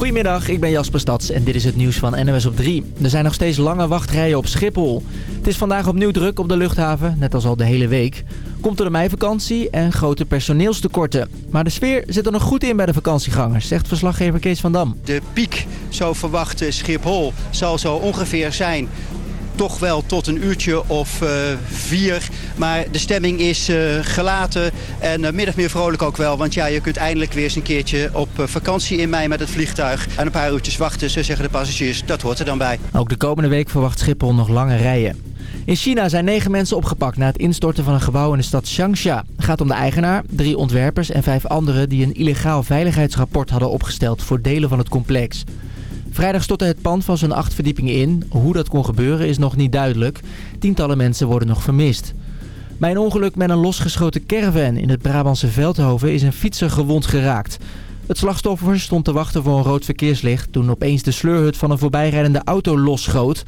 Goedemiddag, ik ben Jasper Stads en dit is het nieuws van NOS op 3. Er zijn nog steeds lange wachtrijen op Schiphol. Het is vandaag opnieuw druk op de luchthaven, net als al de hele week. Komt door de meivakantie en grote personeelstekorten. Maar de sfeer zit er nog goed in bij de vakantiegangers, zegt verslaggever Kees van Dam. De piek, zo verwacht Schiphol, zal zo ongeveer zijn toch wel tot een uurtje of uh, vier. Maar de stemming is uh, gelaten en min of meer vrolijk ook wel. Want ja, je kunt eindelijk weer eens een keertje op vakantie in mei met het vliegtuig. En een paar uurtjes wachten, zo zeggen de passagiers. Dat hoort er dan bij. Ook de komende week verwacht Schiphol nog lange rijen. In China zijn negen mensen opgepakt na het instorten van een gebouw in de stad Changsha. Het gaat om de eigenaar, drie ontwerpers en vijf anderen die een illegaal veiligheidsrapport hadden opgesteld voor delen van het complex. Vrijdag stortte het pand van zo'n acht verdiepingen in. Hoe dat kon gebeuren is nog niet duidelijk. Tientallen mensen worden nog vermist. Bij een ongeluk met een losgeschoten caravan in het Brabantse Veldhoven is een fietser gewond geraakt. Het slachtoffer stond te wachten voor een rood verkeerslicht toen opeens de sleurhut van een voorbijrijdende auto losschoot.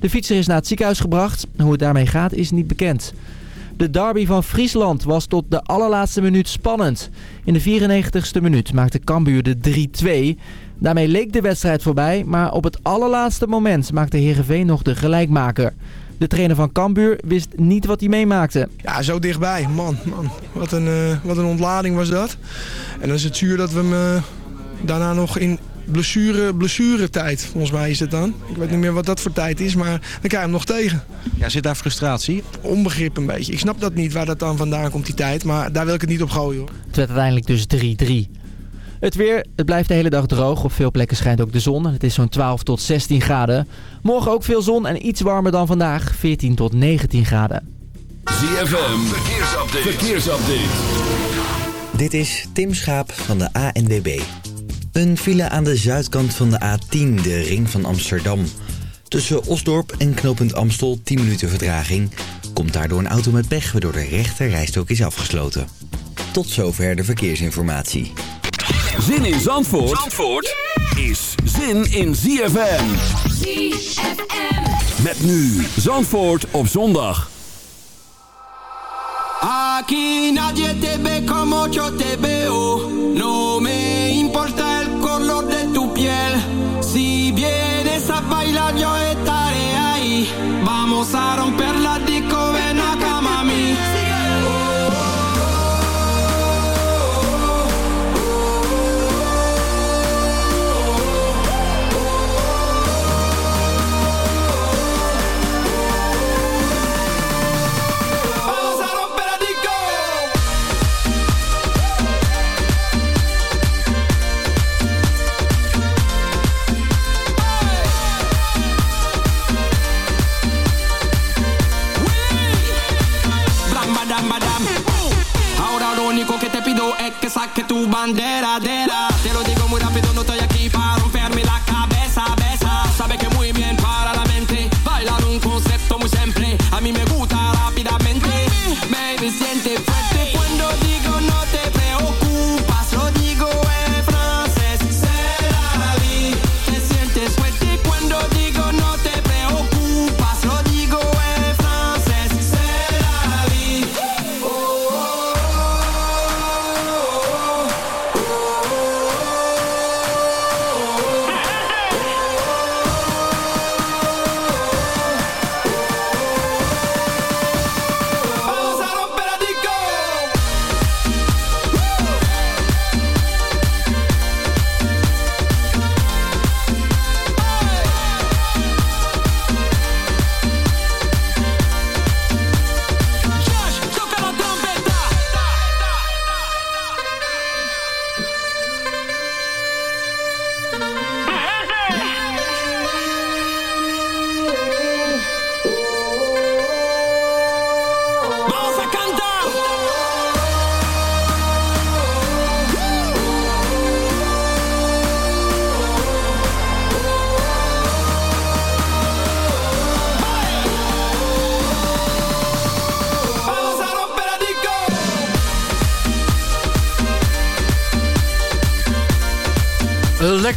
De fietser is naar het ziekenhuis gebracht. Hoe het daarmee gaat is niet bekend. De derby van Friesland was tot de allerlaatste minuut spannend. In de 94ste minuut maakte Cambuur de 3-2. Daarmee leek de wedstrijd voorbij, maar op het allerlaatste moment maakte Heerenveen nog de gelijkmaker. De trainer van Cambuur wist niet wat hij meemaakte. Ja, zo dichtbij. Man, man. Wat een, uh, wat een ontlading was dat. En dan is het zuur dat we hem uh, daarna nog in blessure, blessuretijd, volgens mij is het dan. Ik weet niet meer wat dat voor tijd is, maar dan krijg je hem nog tegen. Ja, zit daar frustratie? Onbegrip een beetje. Ik snap dat niet waar dat dan vandaan komt, die tijd. Maar daar wil ik het niet op gooien hoor. Het werd uiteindelijk dus 3-3. Het weer, het blijft de hele dag droog. Op veel plekken schijnt ook de zon. Het is zo'n 12 tot 16 graden. Morgen ook veel zon en iets warmer dan vandaag. 14 tot 19 graden. ZFM, verkeersupdate. verkeersupdate. Dit is Tim Schaap van de ANWB. Een file aan de zuidkant van de A10, de ring van Amsterdam. Tussen Osdorp en knooppunt Amstel 10 minuten vertraging. Komt daardoor een auto met pech, waardoor de rechter rijstok is afgesloten. Tot zover de verkeersinformatie. Zin in Zandvoort, Zandvoort is zin in ZFM. ZFM. Met nu Zandvoort op zondag. Aquí nadie te ve como yo te veo. No me importa el color de tu piel. Si vienes a bailar, yo estaré ahí. Vamos a romper la tu bandera, dera. Te lo digo muy rápido, no estoy aquí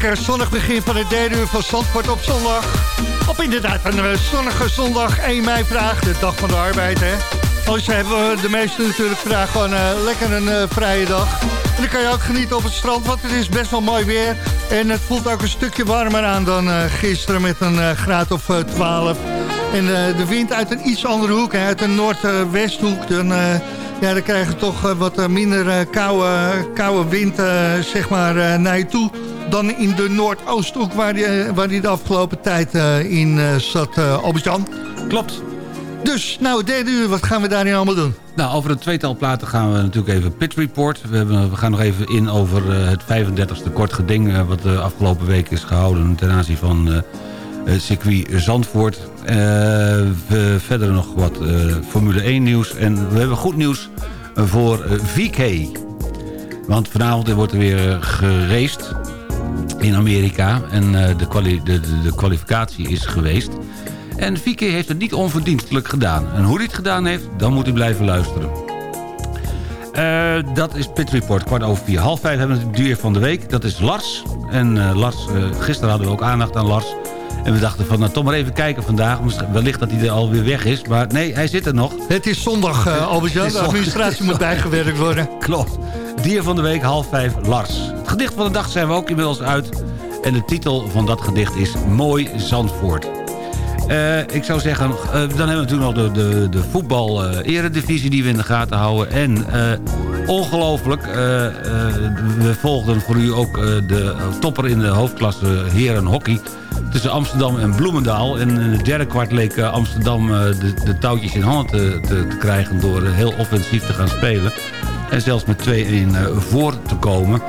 lekker zonnig begin van het derde uur van Zandvoort op zondag. Op inderdaad een eh, zonnige zondag 1 mei vraag, de dag van de arbeid. Als hebben de meesten natuurlijk vandaag gewoon lekker een vrije dag. En dan kan je ook genieten op het strand, want het is best wel mooi weer. En het voelt ook een stukje warmer aan dan gisteren met een graad of 12. En de wind uit een iets andere hoek, hè, uit een noordwesthoek... dan ja, dan krijg je toch wat minder koude, koude wind zeg maar, naar je toe dan in de Noordoosthoek waar die, waar die de afgelopen tijd in zat, Albert-Jan. Klopt. Dus, nou, derde uur, wat gaan we daarin allemaal doen? Nou, over een tweetal platen gaan we natuurlijk even Pit Report. We, hebben, we gaan nog even in over het 35e kort geding... Wat de afgelopen week is gehouden ten aanzien van uh, het circuit Zandvoort. we verder nog wat Formule 1 nieuws. En we hebben goed nieuws voor VK. Want vanavond wordt er weer geraced in Amerika. En de, kwali de, de, de kwalificatie is geweest... En Vicky heeft het niet onverdienstelijk gedaan. En hoe hij het gedaan heeft, dan moet u blijven luisteren. Uh, dat is Pit Report, kwart over vier. Half vijf hebben we het duur van de week. Dat is Lars. En uh, Lars, gisteren hadden we ook aandacht aan Lars. En we dachten van, nou toch maar even kijken vandaag. Wellicht dat hij er alweer weg is. Maar nee, hij zit er nog. Het is zondag, uh, Albert-Jan. De administratie moet bijgewerkt worden. Klopt. Dier van de week, half vijf, Lars. Het gedicht van de dag zijn we ook inmiddels uit. En de titel van dat gedicht is Mooi Zandvoort. Uh, ik zou zeggen, uh, dan hebben we natuurlijk nog de, de, de voetbal-eredivisie... Die we in de gaten houden. En ongelooflijk, we volgden voor u ook de topper in de hoofdklasse heren hockey... tussen Amsterdam en Bloemendaal. En in het derde kwart leek Amsterdam de, de, touwtjes in handen te, te, te, krijgen... door heel offensief te gaan spelen. En zelfs met 2-1 voor te komen...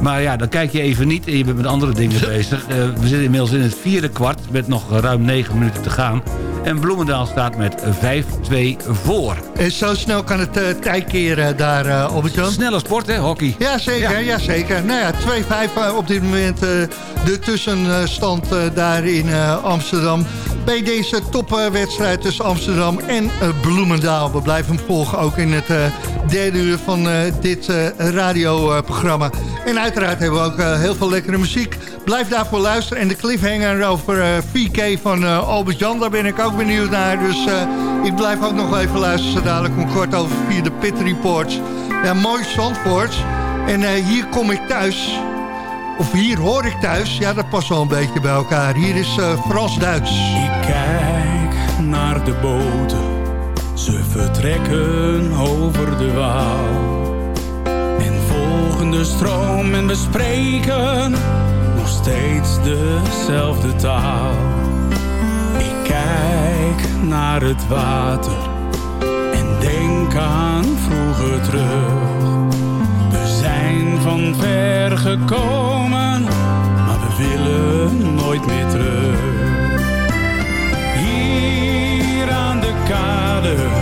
Maar ja, dan kijk je even niet en je bent met andere dingen bezig. We zitten inmiddels in het vierde kwart met nog ruim negen minuten te gaan. En Bloemendaal staat met 5-2 voor. En zo snel kan het uh, tijd keren daar, uh, op het Jan. Snelle sport, hè, hockey. Ja, zeker. Ja. ja zeker. Nou ja, 2-5 op dit moment uh, de tussenstand daar in Amsterdam. Bij deze topwedstrijd tussen Amsterdam en Bloemendaal. We blijven hem volgen ook in het derde uur van dit radioprogramma. En uiteraard hebben we ook heel veel lekkere muziek. Blijf daarvoor luisteren. En de cliffhanger over VK van Albert Jan, daar ben ik ook benieuwd naar. Dus ik blijf ook nog even luisteren. Dadelijk om kort over vier de Pit Reports. Ja, mooi Zandvoort. En hier kom ik thuis. Of hier hoor ik thuis. Ja, dat past wel een beetje bij elkaar. Hier is Frans-Duits. Ik kijk naar de boten. Ze vertrekken over de Waal. En volgen de stroom en bespreken steeds dezelfde taal. Ik kijk naar het water en denk aan vroeger terug. We zijn van ver gekomen, maar we willen nooit meer terug. another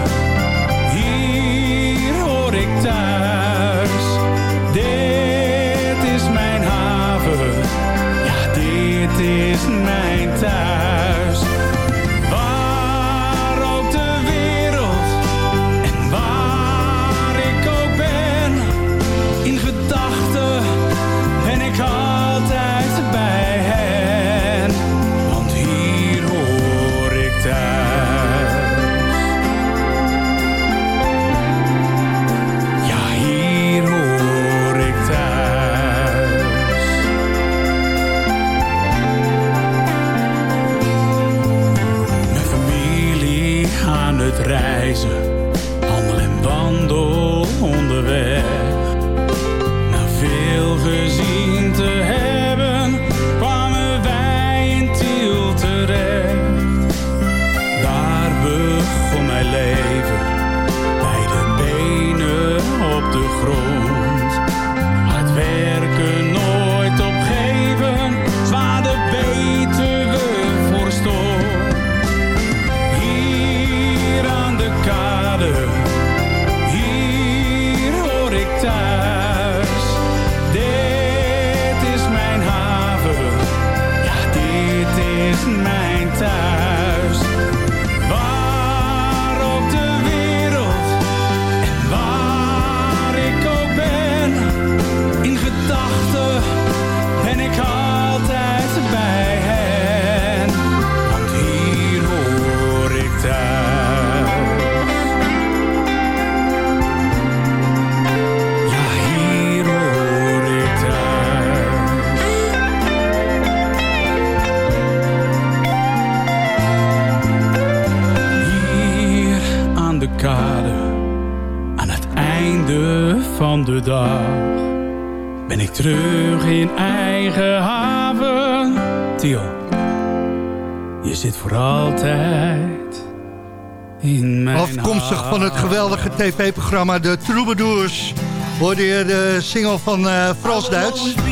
Afkomstig van het geweldige tv-programma De Troubadours... hoorde je de single van eh Frans-Duits. Hoping,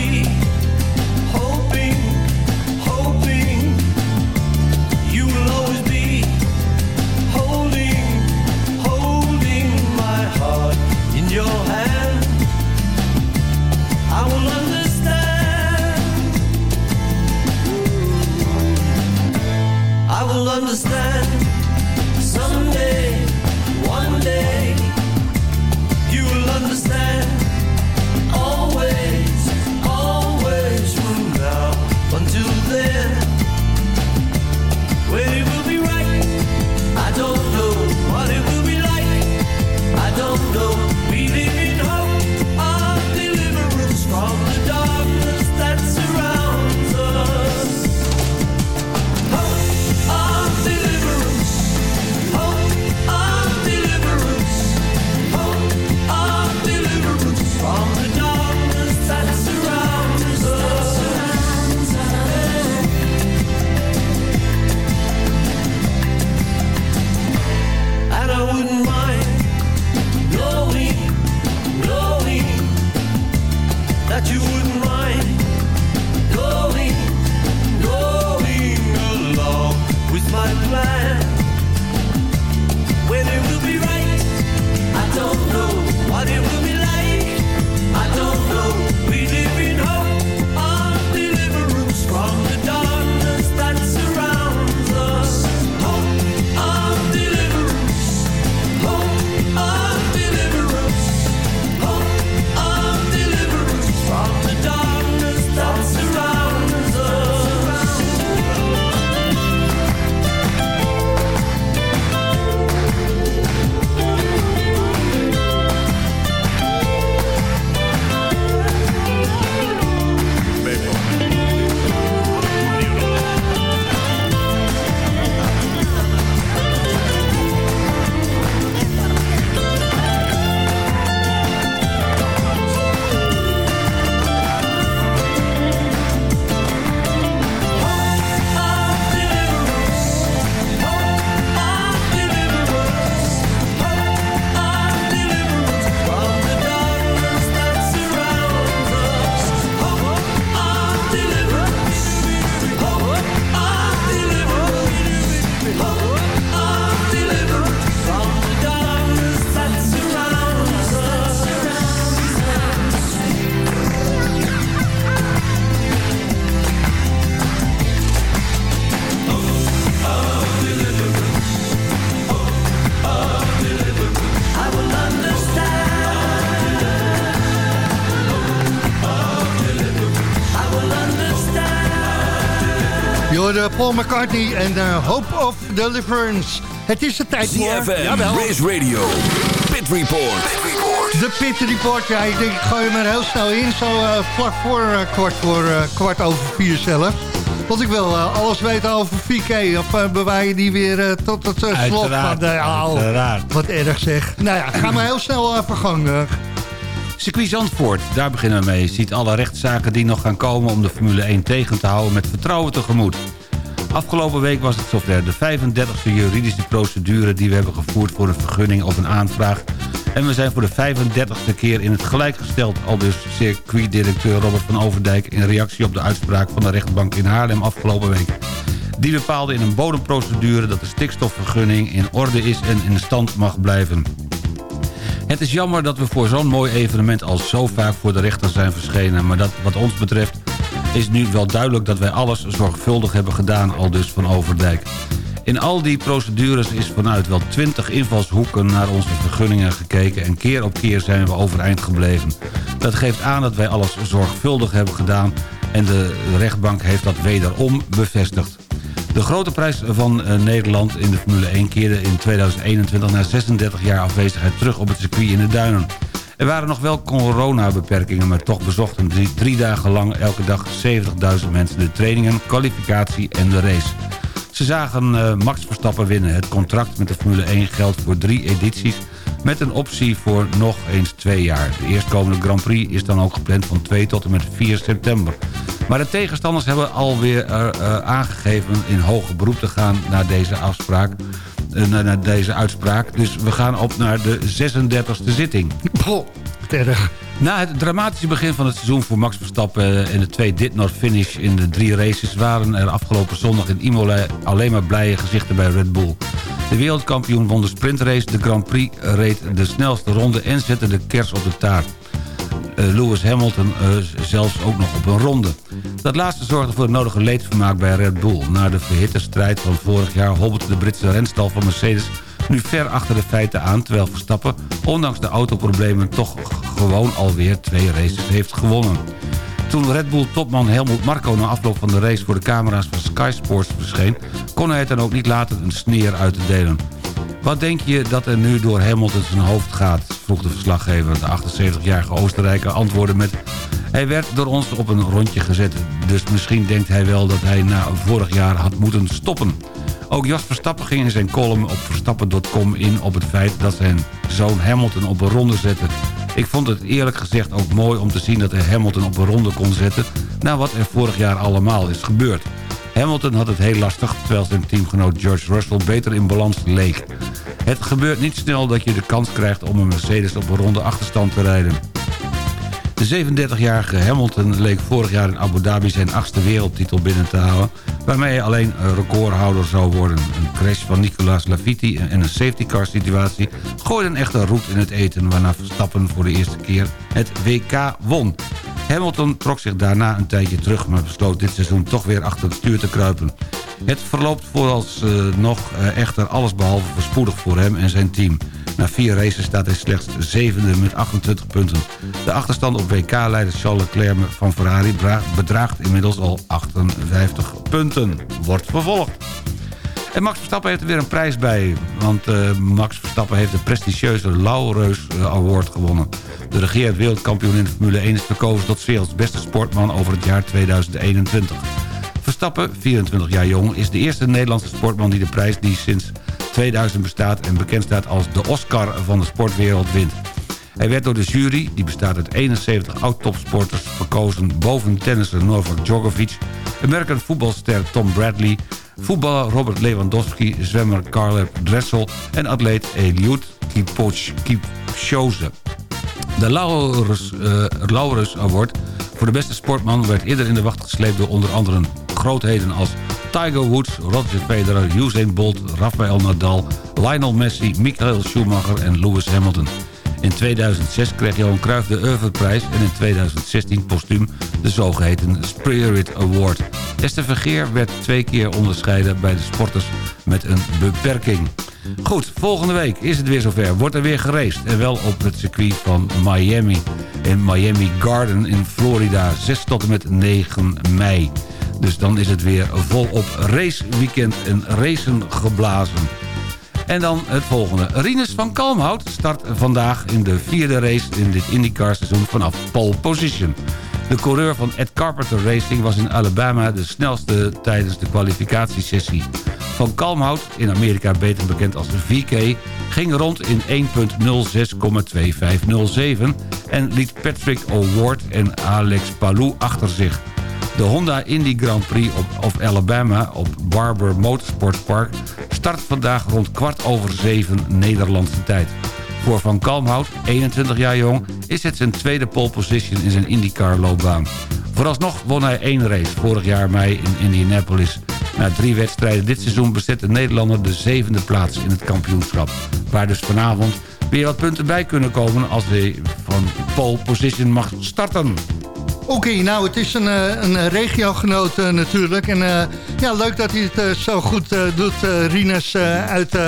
Paul McCartney en eh, Hope of Deliverance. Het is de tijd voor... CFM, Race Radio, Pit Report. De Pit Report, ja, ik denk ik gooi hem er heel snel in. Zo eh, vlak voor eh, kwart, voor kwart over vier zelf. Want ik wil alles weten over VK. Of bewaar je die weer tot het slot Uiteraard, van de... Oh, uiteraard. wat erg zeg. Nou ja, ga maar heel snel uh, vergang. eh. Circuit Zandvoort, daar beginnen we mee. Je Ziet alle rechtszaken die nog gaan komen om de Formule 1 tegen te houden met vertrouwen tegemoet. Afgelopen week was het zover de 35e juridische procedure die we hebben gevoerd voor een vergunning of een aanvraag. En we zijn voor de 35e keer in het gelijk gesteld, al dus circuitdirecteur Robert van Overdijk in reactie op de uitspraak van de rechtbank in Haarlem afgelopen week. Die bepaalde in een bodemprocedure dat de stikstofvergunning in orde is en in stand mag blijven. Het is jammer dat we voor zo'n mooi evenement al zo vaak voor de rechter zijn verschenen... maar dat wat ons betreft is nu wel duidelijk dat wij alles zorgvuldig hebben gedaan... al dus van Overdijk. In al die procedures is vanuit wel twintig invalshoeken naar onze vergunningen gekeken... en keer op keer zijn we overeind gebleven. Dat geeft aan dat wij alles zorgvuldig hebben gedaan... en de rechtbank heeft dat wederom bevestigd. De grote prijs van eh, Nederland in de Formule 1 keerde in 2021 na 36 jaar afwezigheid terug op het circuit in de Duinen. Er waren nog wel coronabeperkingen, maar toch bezochten drie, drie dagen lang elke dag 70.000 mensen de trainingen, kwalificatie en de race. Ze zagen eh, Max Verstappen winnen. Het contract met de Formule 1 geldt voor drie edities met een optie voor nog eens twee jaar. De eerstkomende Grand Prix is dan ook gepland van 2 tot en met 4 september. Maar de tegenstanders hebben alweer uh, uh, aangegeven in hoger beroep te gaan naar deze afspraak. Uh, naar deze uitspraak. Dus we gaan op naar de 36e zitting. Erg. Na het dramatische begin van het seizoen voor Max Verstappen... en de twee did not finish in de drie races... waren er afgelopen zondag in Imola alleen maar blije gezichten bij Red Bull. De wereldkampioen won de sprintrace, de Grand Prix reed de snelste ronde... en zette de kers op de taart. Uh, Lewis Hamilton uh, zelfs ook nog op een ronde. Dat laatste zorgde voor het nodige leedvermaak bij Red Bull. Na de verhitte strijd van vorig jaar hobbelde de Britse renstal van Mercedes nu ver achter de feiten aan... terwijl Verstappen, ondanks de autoproblemen... toch gewoon alweer twee races heeft gewonnen. Toen Red Bull-topman Helmut Marko na afloop van de race... voor de camera's van Sky Sports verscheen... kon hij het dan ook niet laten een sneer uit te delen. Wat denk je dat er nu door Hamilton zijn hoofd gaat? vroeg de verslaggever. De 78-jarige Oostenrijker antwoordde met... Hij werd door ons op een rondje gezet. Dus misschien denkt hij wel dat hij na vorig jaar had moeten stoppen. Ook Jos Verstappen ging in zijn column op verstappen.com in op het feit dat zijn zoon Hamilton op een ronde zette. Ik vond het eerlijk gezegd ook mooi om te zien dat hij Hamilton op een ronde kon zetten... na wat er vorig jaar allemaal is gebeurd. Hamilton had het heel lastig, terwijl zijn teamgenoot George Russell beter in balans leek. Het gebeurt niet snel dat je de kans krijgt om een Mercedes op een ronde achterstand te rijden. De 37-jarige Hamilton leek vorig jaar in Abu Dhabi zijn achtste wereldtitel binnen te houden... waarmee hij alleen recordhouder zou worden. Een crash van Nicolas Latifi en een safety car situatie... gooiden echter roet in het eten... waarna Verstappen voor de eerste keer het WK won. Hamilton trok zich daarna een tijdje terug... maar besloot dit seizoen toch weer achter het stuur te kruipen. Het verloopt vooralsnog uh, echter allesbehalve voorspoedig voor hem en zijn team. Na vier races staat hij slechts zevende met 28 punten. De achterstand op WK-leider Charles Leclerc van Ferrari bedraagt inmiddels al 58 punten. Wordt vervolgd. En Max Verstappen heeft er weer een prijs bij. Want uh, Max Verstappen heeft de prestigieuze Laureus Award gewonnen. De regerend wereldkampioen in de Formule 1 is verkozen tot werelds beste sportman over het jaar 2021. Verstappen, 24 jaar jong, is de eerste Nederlandse sportman die de prijs die sinds 2000 bestaat en bekend staat als de Oscar van de sportwereld wint. Hij werd door de jury, die bestaat uit 71 oud-topsporters... verkozen boven tennisser Novak Djokovic... American voetbalster Tom Bradley... voetballer Robert Lewandowski, zwemmer Carlep Dressel... en atleet Eliud Kipchoge. De uh, Laurens Award voor de beste sportman... werd eerder in de wacht gesleept door onder andere grootheden als... Tiger Woods, Roger Federer, Usain Bolt, Rafael Nadal... Lionel Messi, Michael Schumacher en Lewis Hamilton. In 2006 kreeg Johan Cruijff de Oeuvreprijs... en in 2016 postuum de zogeheten Spirit Award. Esther Vergeer werd twee keer onderscheiden bij de sporters met een beperking. Goed, volgende week is het weer zover. Wordt er weer geraced. En wel op het circuit van Miami. In Miami Garden in Florida. 6 tot en met 9 mei. Dus dan is het weer volop raceweekend en racen geblazen. En dan het volgende. Rinus van Kalmhout start vandaag in de vierde race in dit IndyCar seizoen vanaf pole position. De coureur van Ed Carpenter Racing was in Alabama de snelste tijdens de kwalificatiesessie. Van Kalmhout, in Amerika beter bekend als de VK, ging rond in 1.06,2507 en liet Patrick O'Ward en Alex Palou achter zich. De Honda Indy Grand Prix op, of Alabama op Barber Motorsport Park... start vandaag rond kwart over zeven Nederlandse tijd. Voor Van Kalmhout, 21 jaar jong, is het zijn tweede pole position in zijn IndyCar loopbaan. Vooralsnog won hij één race, vorig jaar mei in Indianapolis. Na drie wedstrijden dit seizoen bezet de Nederlander de zevende plaats in het kampioenschap. Waar dus vanavond weer wat punten bij kunnen komen als hij van pole position mag starten. Oké, nou, het is een, een regiogenoot uh, natuurlijk. En uh, ja, leuk dat hij het zo goed doet, Rinus, uit,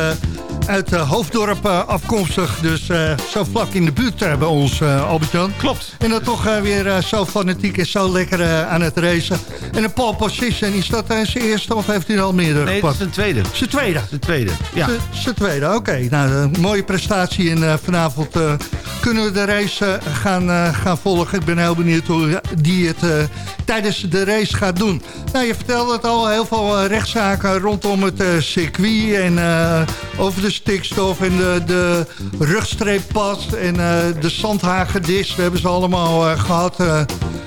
uit eh, Hoofddorp eh, afkomstig. Dus eh, zo vlak in de buurt bij ons, Albert-Jan. Klopt. En dan toch weer zo fanatiek en zo lekker aan het racen. En een pole position, is dat zijn eerste of heeft hij al meerdere nee, gepakt? is zijn tweede. Zijn tweede? Zijn tweede, ja. Zijn tweede, oké. Nou, een mooie prestatie en vanavond kunnen we de race gaan, gaan volgen. Ik ben heel benieuwd hoe die het tijdens de race gaat doen. Nou, je vertelde het al, heel veel rechtszaken rondom het circuit en over de stikstof en de, de rugstreeppad en eh, de zandhagedis. we hebben ze allemaal eh, gehad eh,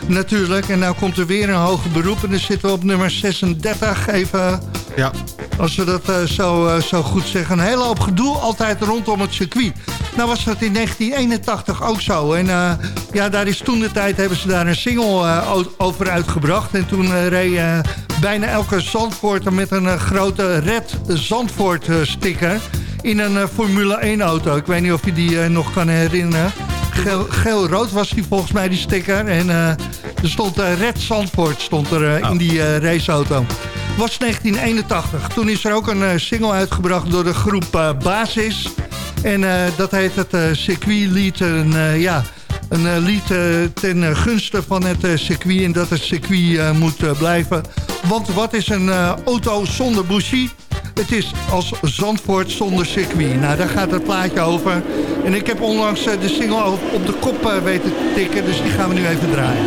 natuurlijk. En nou komt er weer een hoger beroep en dan zitten we op nummer 36 even... Ja. Als we dat uh, zo, zo goed zeggen. Een hele hoop gedoe altijd rondom het circuit. Nou was dat in 1981 ook zo. En ja, daar is toen de tijd hebben ze daar een single over uitgebracht. En toen reed bijna elke Zandvoorter met een grote Red Zandvoort sticker in een eh, Formule 1-auto. Ik weet niet of je die eh, nog kan herinneren. Geel-rood was die volgens mij, die sticker. En eh, er stond Red Zandvoort stond er, in oh. die raceauto was 1981. Toen is er ook een single uitgebracht door de groep Basis. En dat heet het circuitlied. Een, ja, een lied ten gunste van het circuit. En dat het circuit moet blijven. Want wat is een auto zonder bougie? Het is als Zandvoort zonder circuit. Nou, daar gaat het plaatje over. En ik heb onlangs eh, de single op de kop eh, weten te tikken, dus die gaan we nu even draaien.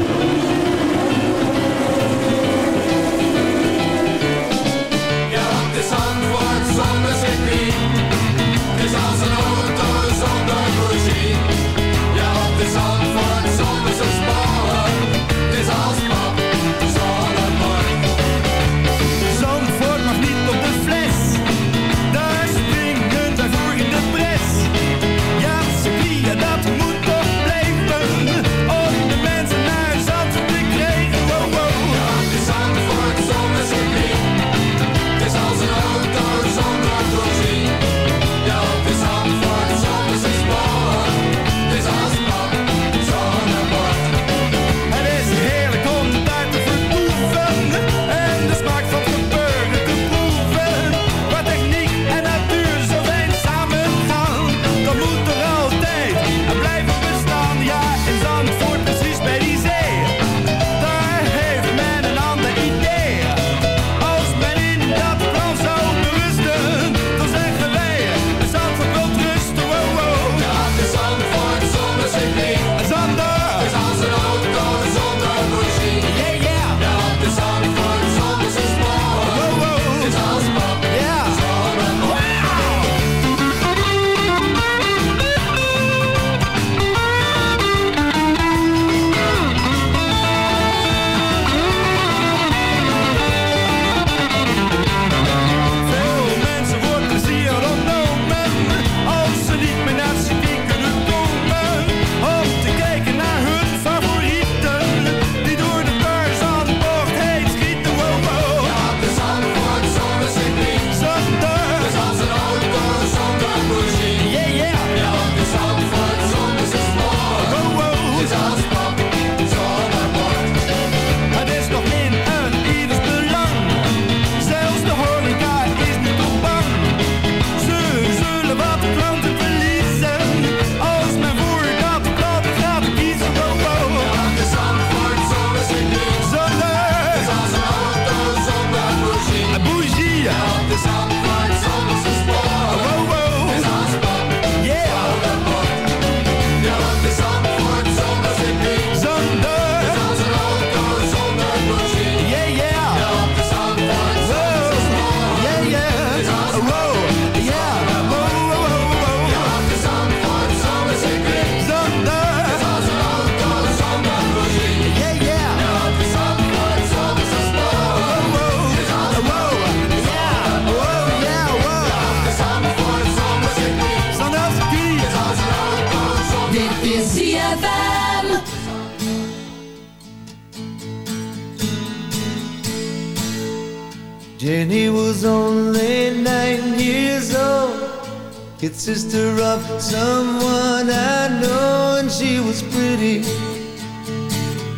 someone I know, and she was pretty.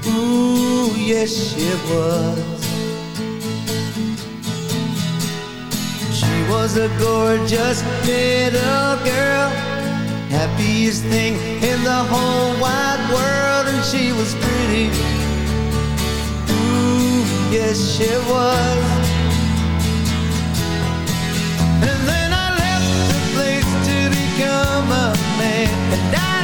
Ooh, yes, she was. She was a gorgeous little girl, happiest thing in the whole wide world, and she was pretty. Ooh, yes, she was. become a man.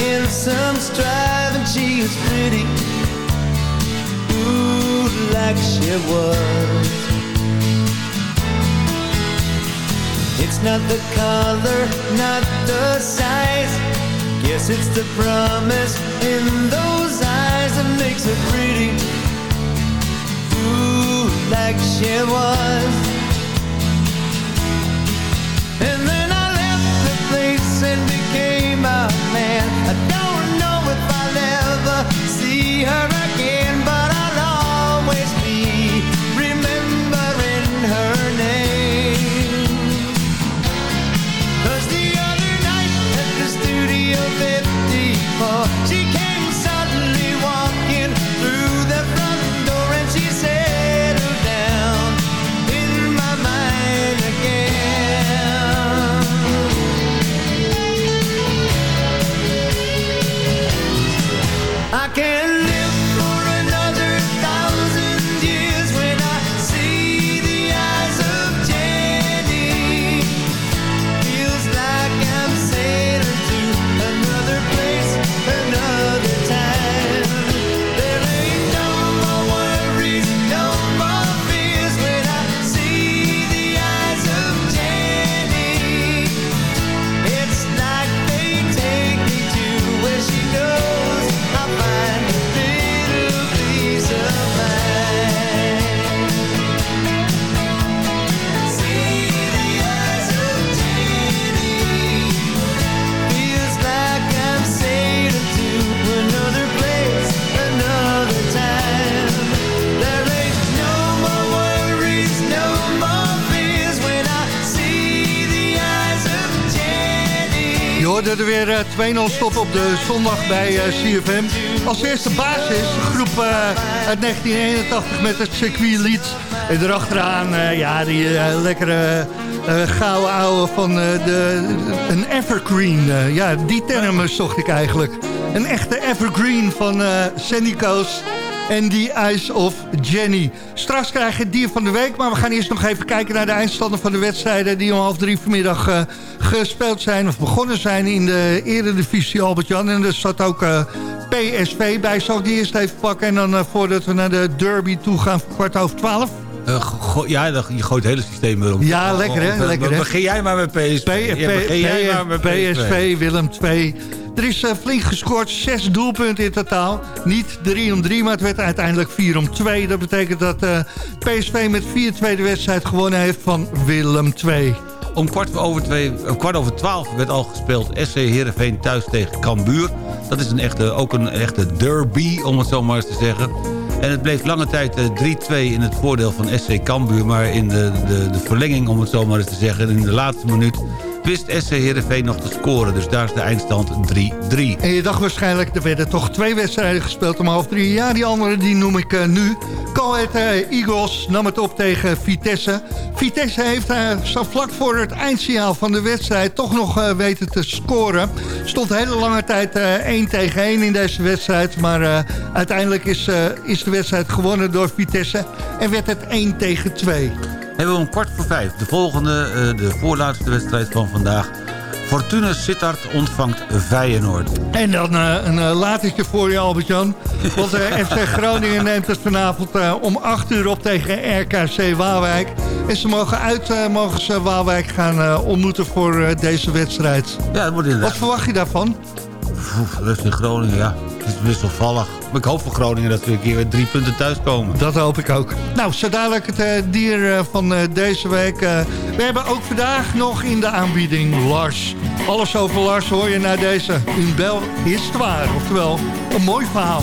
And some strive, and she is pretty. Ooh, like she was. It's not the color, not the size. Guess it's the promise in those eyes that makes her pretty. Ooh, like she was. A man. I don't know if I'll ever see her hoorde er weer eh, twee 0 stop op de zondag bij eh, CFM. Als eerste basis, groep eh, uit 1981 met het circuitlied. En erachteraan, eh, ja, die lekkere gouden ouwe van de, een evergreen. ja, die term eh, zocht ik eigenlijk. Een echte evergreen van Sandy Coast en die Eyes of Jenny. Straks krijg je het dier van de week, maar we gaan eerst nog even kijken naar de eindstanden van de wedstrijden die om half drie vanmiddag eh, gespeeld zijn of begonnen zijn in de eredivisie Albert-Jan. En er zat ook eh, PSV bij. Zal ik die eerst even pakken en dan eh, voordat we naar de derby toe gaan voor kwart over twaalf? Ja, je gooit het hele systeem weer op. Ja, lekker hè, lekker hè. Begin jij maar met PSV. P- jij maar met PSV, Willem 2. Er is eh, flink gescoord, zes doelpunten in totaal. Niet 3 om 3, maar het werd uiteindelijk 4 om 2. Dat betekent dat eh, PSV met 4-2 de wedstrijd gewonnen heeft van Willem 2. Om kwart over, twee, eh, kwart over twaalf werd al gespeeld SC Heerenveen thuis tegen Cambuur. Dat is een echte, ook een echte derby, om het zo maar eens te zeggen. En het bleef lange tijd eh, 3-2 in het voordeel van SC Cambuur. Maar in de, de, de verlenging, om het zo maar eens te zeggen, in de laatste minuut... wist SC Heerenveen nog te scoren. Dus daar is de eindstand 3-3. En je dacht waarschijnlijk, er werden toch twee wedstrijden gespeeld om half drie. Ja, die andere die noem ik eh, nu. Coët eh, Eagles nam het op tegen Vitesse. Vitesse heeft eh, zo vlak voor het eindsignaal van de wedstrijd toch nog weten te scoren. Stond hele lange tijd eh 1 tegen 1 in deze wedstrijd. Maar uiteindelijk is, is de wedstrijd gewonnen door Vitesse. En werd het 1 tegen 2. Hebben we om kwart voor vijf. De volgende, eh, de voorlaatste wedstrijd van vandaag. Fortuna Sittard ontvangt Feyenoord. En dan eh, een eh, latertje voor je, Albert-Jan. Want eh, FC Groningen neemt het vanavond om 8 uur op tegen RKC Waalwijk. En ze mogen uit mogen ze Waalwijk gaan ontmoeten voor deze wedstrijd. Ja, dat moet inderdaad. Wat verwacht je daarvan? Oef, in Groningen, ja. Het is wisselvallig. Maar ik hoop voor Groningen dat we een keer weer drie punten thuis komen. Dat hoop ik ook. Nou, zo dadelijk het eh, dier eh, van eh, deze week. Eh, we hebben ook vandaag nog in de aanbieding Lars. Alles over Lars hoor je naar deze Une belle histoire. Oftewel, een mooi verhaal.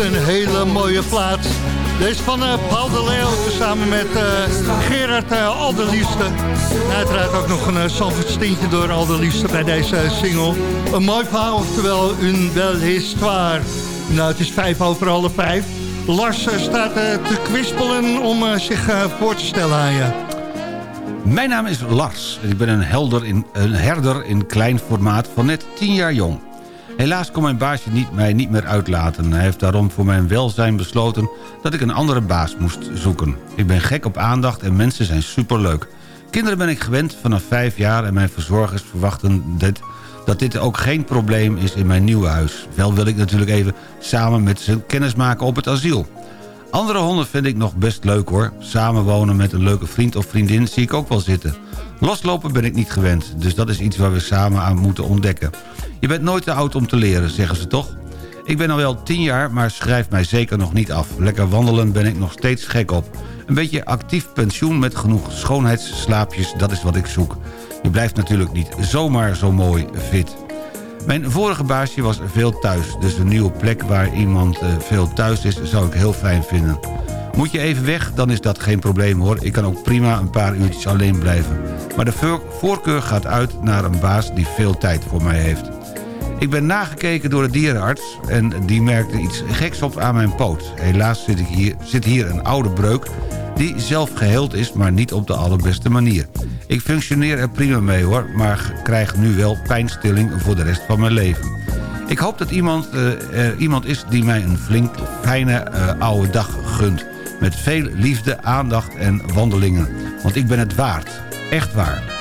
een hele mooie plaats. Deze van eh, Paul de Leeuw samen met eh, Gerard uh, Alderliefste. Uiteraard ook nog een uh, door Alderliefste bij deze single. Een mooi verhaal, oftewel een belle histoire. Nou, het is vijf over half vijf. Lars staat te kwispelen om zich voor te stellen aan je. Mijn naam is Lars ik ben een, helder in, een herder in klein formaat van net 10 jaar jong. Helaas kon mijn baasje niet, mij niet meer uitlaten. Hij heeft daarom voor mijn welzijn besloten dat ik een andere baas moest zoeken. Ik ben gek op aandacht en mensen zijn superleuk. Kinderen ben ik gewend vanaf 5 jaar en mijn verzorgers verwachten dat dit ook geen probleem is in mijn nieuwe huis. Wel wil ik natuurlijk even samen met ze kennis maken op het asiel. Andere honden vind ik nog best leuk hoor. Samenwonen met een leuke vriend of vriendin zie ik ook wel zitten. Loslopen ben ik niet gewend, dus dat is iets waar we samen aan moeten ontdekken. Je bent nooit te oud om te leren, zeggen ze toch? Ik ben al wel tien jaar, maar schrijf mij zeker nog niet af. Lekker wandelen ben ik nog steeds gek op. Een beetje actief pensioen met genoeg schoonheidsslaapjes, dat is wat ik zoek. Je blijft natuurlijk niet zomaar zo mooi fit. Mijn vorige baasje was veel thuis, dus een nieuwe plek waar iemand eh, veel thuis is zou ik heel fijn vinden. Moet je even weg, dan is dat geen probleem hoor. Ik kan ook prima een paar uurtjes alleen blijven. Maar de voor- voorkeur gaat uit naar een baas die veel tijd voor mij heeft. Ik ben nagekeken door de dierenarts en die merkte iets geks op aan mijn poot. Helaas zit, ik hier, zit hier een oude breuk die zelf geheeld is, maar niet op de allerbeste manier. Ik functioneer er prima mee hoor, maar krijg nu wel pijnstilling voor de rest van mijn leven. Ik hoop dat iemand, eh, iemand is die mij een flink fijne eh, oude dag gunt. Met veel liefde, aandacht en wandelingen. Want ik ben het waard. Echt waar.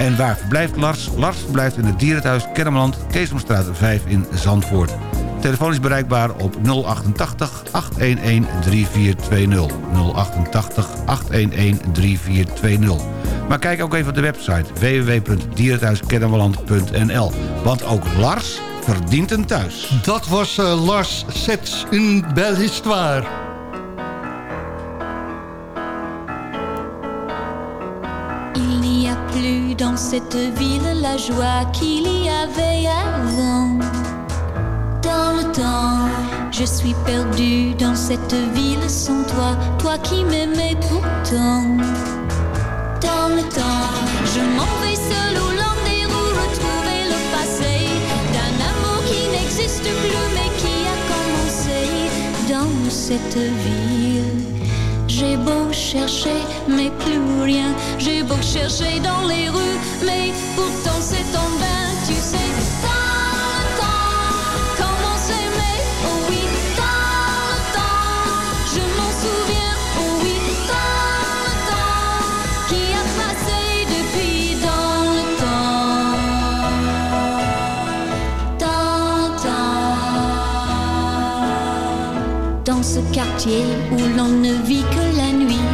En waar verblijft Lars? Lars verblijft in het Dierenthuis Kennemerland, Keesomstraat 5 in Zandvoort. Telefoon is bereikbaar op 088 811 3420. 088 811 3420. Maar kijk ook even op de website www.dierenthuiskennemerland.nl. Want ook Lars verdient een thuis. Dat was eh, Lars Sets in Belle Histoire. dans cette ville la joie qu'il y avait avant. Dans le temps, je suis perdue dans cette ville sans toi, toi qui m'aimais pourtant. Dans le temps, je m'en vais seul au long des roues retrouver le passé d'un amour qui n'existe plus mais qui a commencé dans cette ville. J'ai beau chercher, mais plus rien. J'ai beau chercher dans les rues, mais pourtant c'est en vain, tu sais. ce quartier où l'on ne vit que la nuit.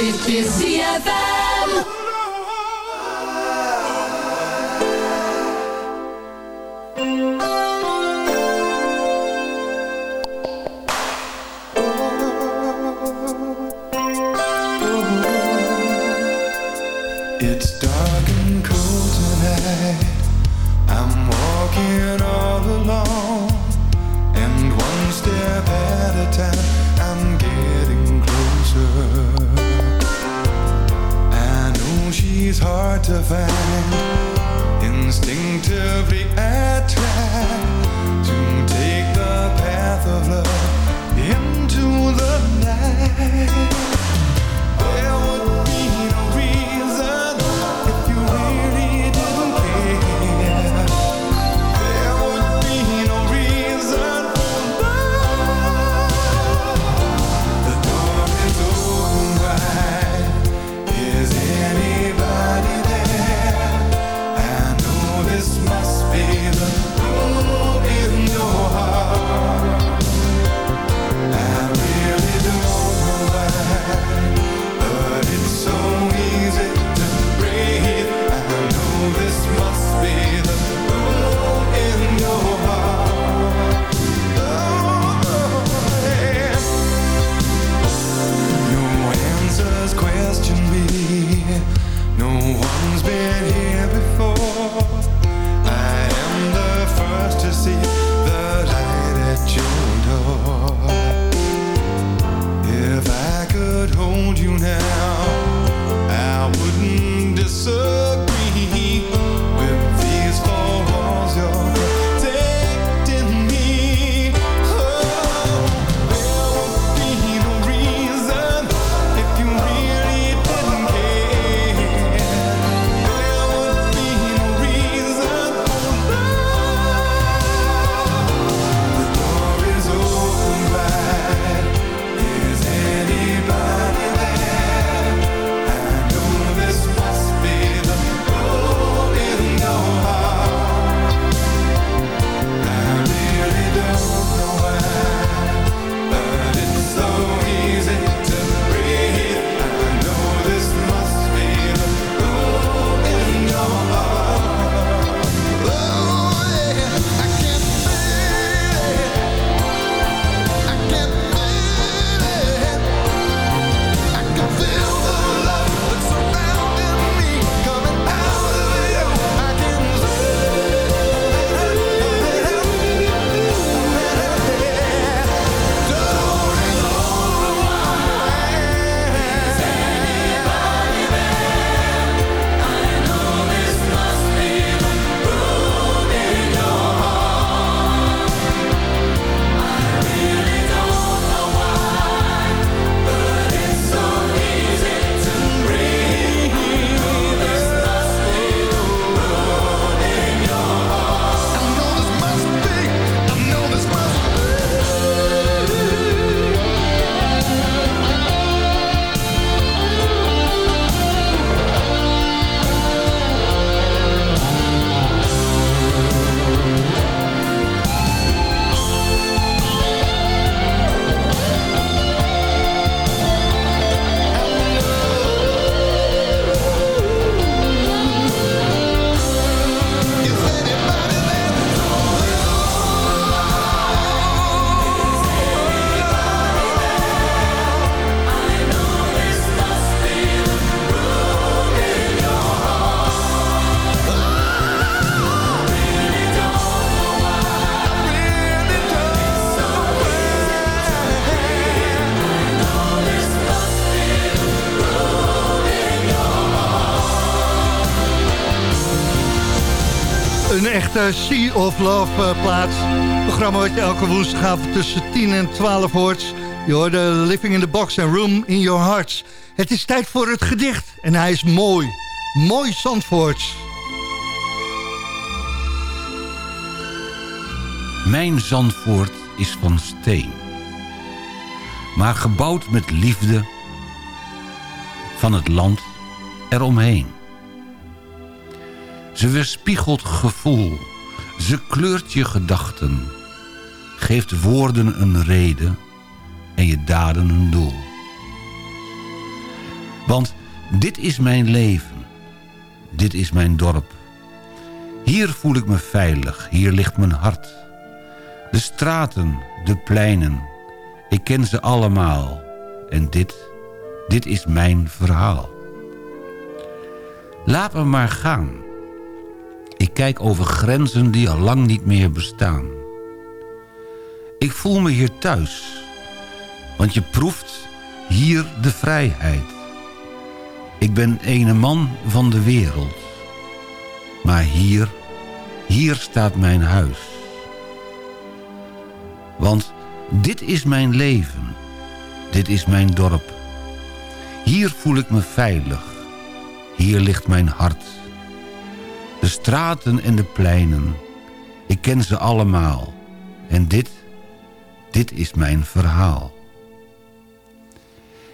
Dit is ZFM. instinctively to take the path of love into the night. Sea of Love uh, plaats. Programma wat je elke woensdagavond tussen 10 en 12 hoort. Je hoort Living in the Box and Room in Your Hearts. Het is tijd voor het gedicht. En hij is mooi. Mooi Zandvoorts. Mijn Zandvoort is van steen. Maar gebouwd met liefde van het land eromheen. Ze weerspiegelt gevoel, ze kleurt je gedachten, geeft woorden een reden en je daden een doel. Want dit is mijn leven, dit is mijn dorp. Hier voel ik me veilig, hier ligt mijn hart. De straten, de pleinen, ik ken ze allemaal. En dit, dit is mijn verhaal. Laat me maar gaan. Ik kijk over grenzen die al lang niet meer bestaan. Ik voel me hier thuis. Want je proeft hier de vrijheid. Ik ben ene man van de wereld. Maar hier, hier staat mijn huis. Want dit is mijn leven. Dit is mijn dorp. Hier voel ik me veilig. Hier ligt mijn hart. De straten en de pleinen. Ik ken ze allemaal. En dit, dit is mijn verhaal.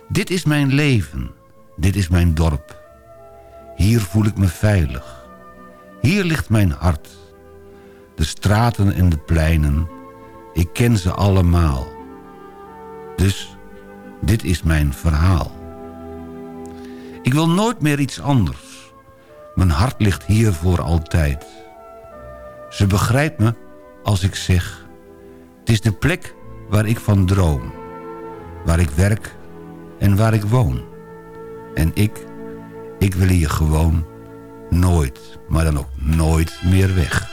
Dit is mijn leven. Dit is mijn dorp. Hier voel ik me veilig. Hier ligt mijn hart. De straten en de pleinen. Ik ken ze allemaal. Dus dit is mijn verhaal. Ik wil nooit meer iets anders. Mijn hart ligt hier voor altijd. Ze begrijpt me als ik zeg... Het is de plek waar ik van droom. Waar ik werk en waar ik woon. En ik, ik wil hier gewoon nooit, maar dan ook nooit meer weg.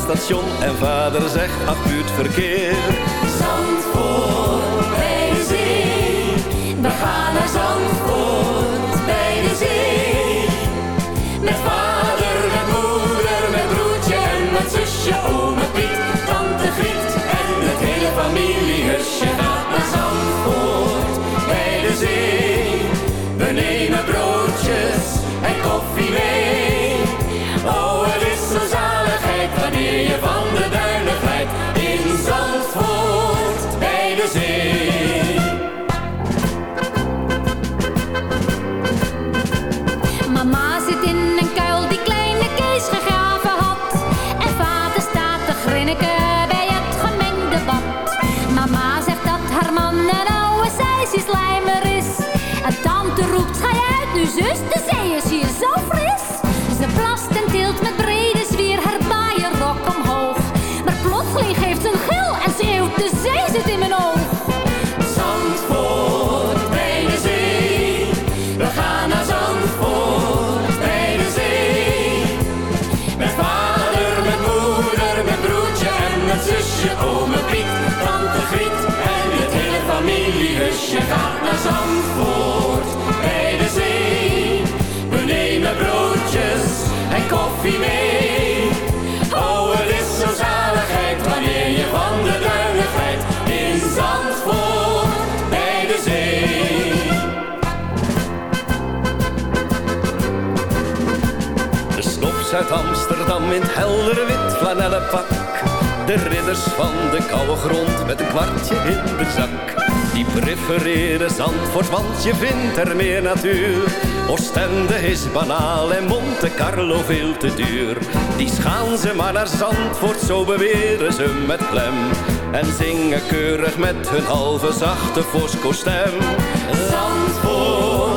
Station en vader zegt, ach verkeer. Zandvoort de zee. We gaan naar Zandvoort zus, de zee is hier zo fris. Ze plast en tilt met brede zwier haar rok omhoog. Maar plotseling geeft ze een gil en schreeuwt, de zee zit in mijn oog. Zandvoort bij de zee. We gaan naar Zandvoort bij de zee. Met vader, met moeder, met broertje en met zusje, ome Piet, tante Griet en het hele familiehusje gaat naar Zandvoort koffie mee. Oh, het is zo zaligheid wanneer je van de duinen glijdt in Zandvoort bij de zee. De snops uit Amsterdam in het heldere wit flanellen pak. De ridders van de koude grond met een kwartje in de zak. Die prefereren Zandvoort, want je vindt er meer natuur. Oostende is banaal en Monte Carlo veel te duur. Die gaan ze maar naar Zandvoort, zo beweren ze met klem. En zingen keurig met hun halve zachte Fosco-stem. Zandvoort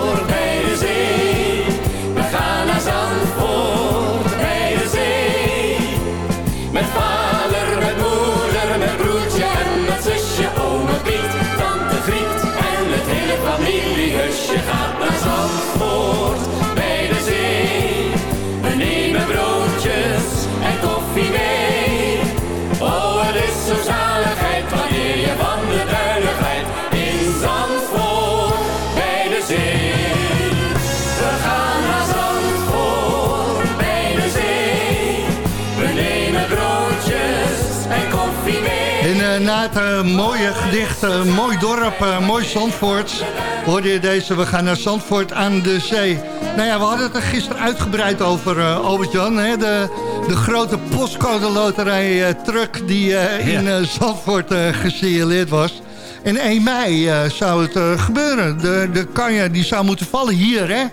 Eh, mooie gedicht, eh, mooi dorp, eh, mooi Zandvoort... hoorde je deze, we gaan naar Zandvoort aan de zee. Nou ja, we hadden het er gisteren uitgebreid over, Albert-Jan. hè, De, de grote postcode loterij truck die in Zandvoort gesignaleerd was. En 1 mei zou het gebeuren. De, de kanja die zou moeten vallen hier, hè?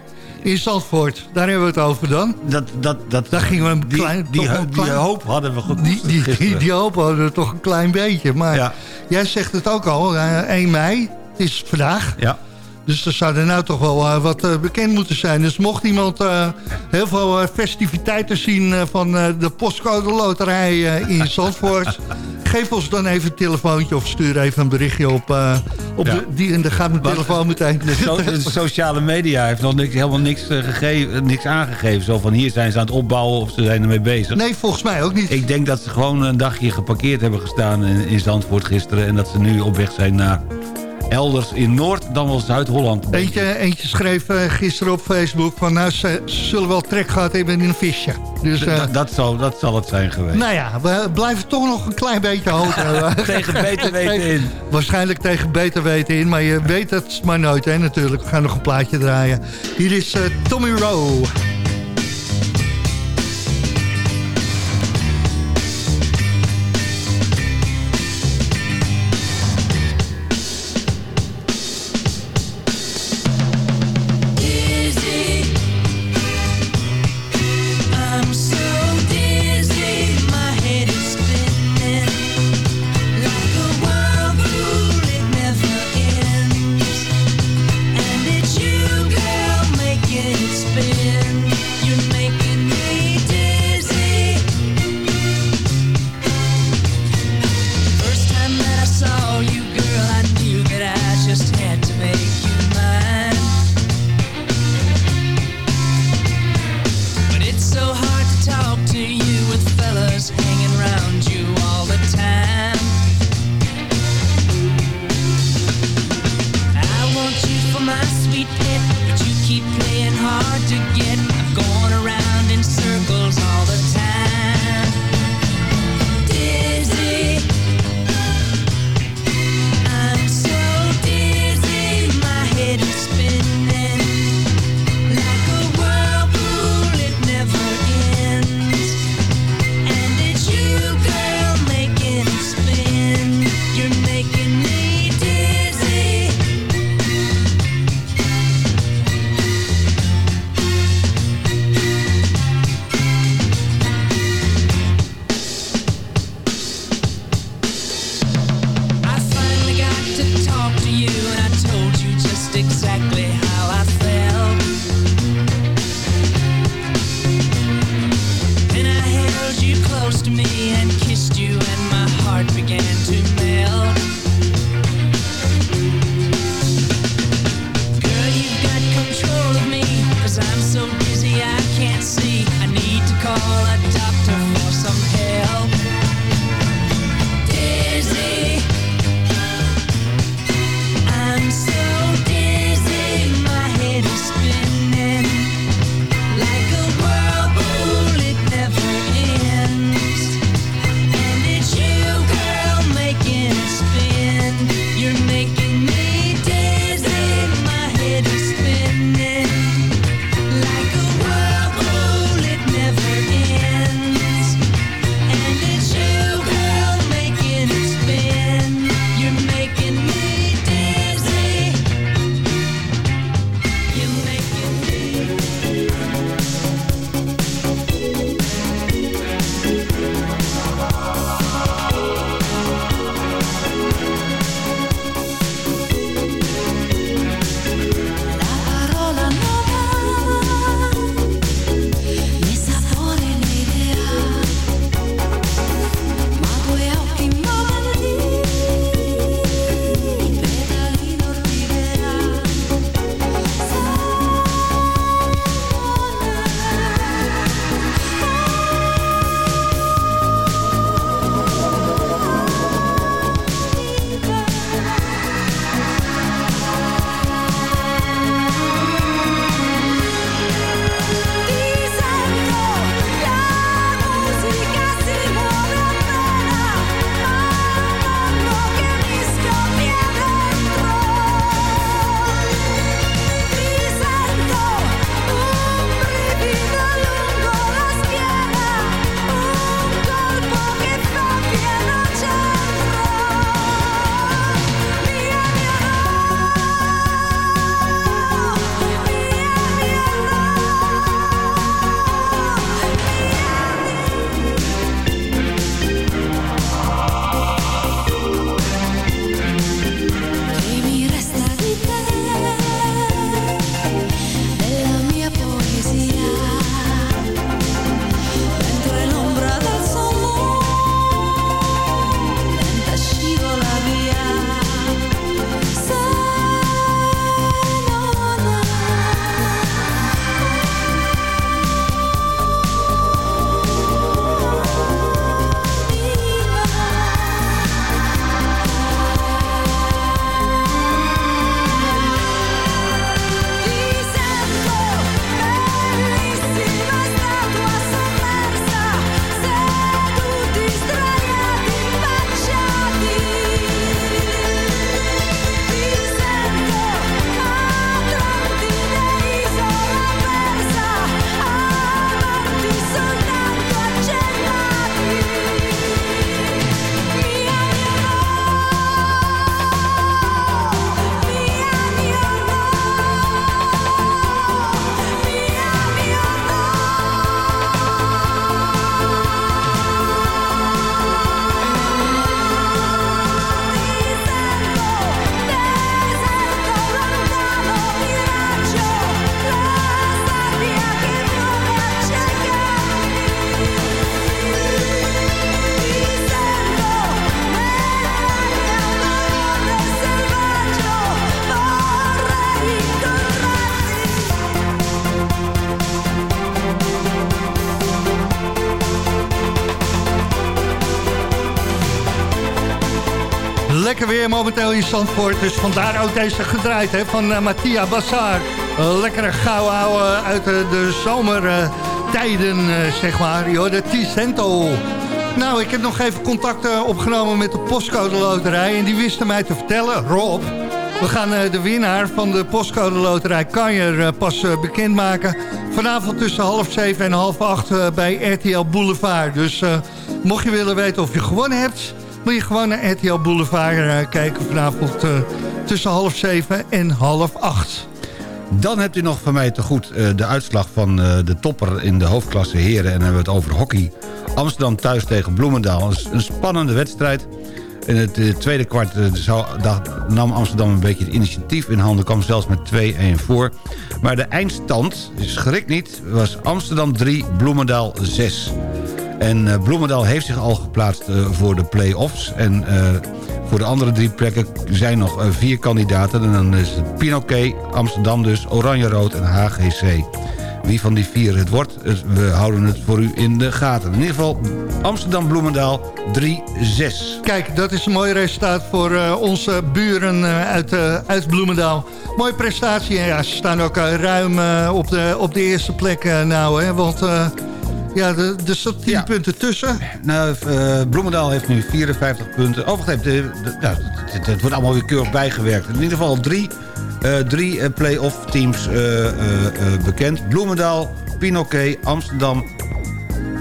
In Zandvoort. Daar hebben we het over dan. Dat, dat, dat, Daar gingen we een die, klein... die, een die hoop hadden we goed die, die, die, hoop hadden we toch een klein beetje. Maar Ja. jij zegt het ook al, eh, 1 mei, het is vandaag. Ja. Dus er zou er nou toch wel eh, wat eh, bekend moeten zijn. Dus mocht iemand eh, heel veel eh, festiviteiten zien eh, van eh, de postcode loterij eh, in Zandvoort... geef ons dan even een telefoontje of stuur even een berichtje op, eh, op Ja. de, die... En dan gaat mijn telefoon meteen... De, so- de sociale media heeft nog niks, helemaal niks, eh, gegeven, niks aangegeven. Zo van hier zijn ze aan het opbouwen of ze zijn ermee bezig. Nee, volgens mij ook niet. Ik denk dat ze gewoon een dagje geparkeerd hebben gestaan in, in Zandvoort gisteren. En dat ze nu op weg zijn naar elders in Noord dan wel Zuid-Holland. Eentje, eentje schreef eh, gisteren op Facebook van... nou, ze, zullen wel trek gehad hebben in een visje. Dus, eh, dat, zal, dat zal het zijn geweest. nou ja, we blijven toch nog een klein beetje hoog. eh, Tegen beter weten in. Waarschijnlijk tegen beter weten in, maar je weet het maar nooit, hè, natuurlijk. We gaan nog een plaatje draaien. Hier is eh, Tommy Rowe. Momenteel in Zandvoort. Dus vandaar ook deze gedraaid hè, van uh, Mattia Bassar. Lekkere gauw ouwe uit uh, de zomertijden, zeg maar. Joh, de Ticento. Nou, ik heb nog even contact opgenomen met de postcode loterij. En die wisten mij te vertellen, Rob... We gaan de winnaar van de postcode loterij Kanjer pas bekendmaken. Vanavond tussen half zeven en half acht bij RTL Boulevard. Dus mocht je willen weten of je gewonnen hebt... moet je gewoon naar RTL Boulevard kijken vanavond tussen half zeven en half acht. Dan hebt u nog van mij te goed uh, de uitslag van de topper in de hoofdklasse heren. En dan hebben we het over hockey. Amsterdam thuis tegen Bloemendaal. Een spannende wedstrijd. In het tweede kwart nam Amsterdam een beetje het initiatief in handen. kwam zelfs met 2-1 voor. Maar de eindstand, schrik niet, was Amsterdam 3, Bloemendaal 6. En Bloemendaal heeft zich al geplaatst voor de play-offs. En voor de andere drie plekken zijn nog vier kandidaten. En dan is het Pinoquet, Amsterdam dus, Oranje-Rood en HGC. Wie van die vier het wordt, we houden het voor u in de gaten. In ieder geval Amsterdam-Bloemendaal 3-6. Kijk, dat is een mooi resultaat voor onze buren uit, uit Bloemendaal. Mooie prestatie. Ja, ze staan ook ruim op, de, op de eerste plek nou. Hè, want ja, er zat 10 ja. punten tussen. Nou, uh, Bloemendaal heeft nu 54 punten. Oh, wacht even. De, de, nou, het, het, wordt allemaal weer keurig bijgewerkt. In ieder geval drie, uh, drie uh, play-off teams bekend. Bloemendaal, Pinoquet, Amsterdam.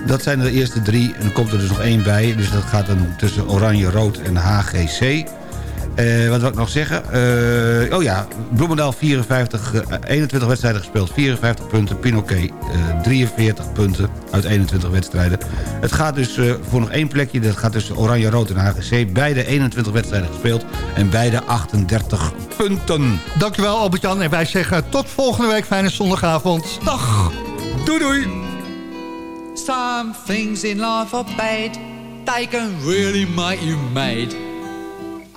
Dat zijn de eerste drie. En er komt er dus nog één bij. Dus dat gaat dan tussen Oranje, Rood en HGC. Uh, wat wil ik nog zeggen? Uh, oh ja, Bloemendaal 54, uh, 21 wedstrijden gespeeld, 54 punten. Pinoquet 43 punten uit 21 wedstrijden. Het gaat dus voor nog één plekje. Dat gaat tussen Oranje, Rood en HGC. Beide 21 wedstrijden gespeeld en beide 38 punten. Dankjewel Albert-Jan. En wij zeggen tot volgende week. Fijne zondagavond. Dag. Doei doei. Some things in life are bad. They can really make you mad.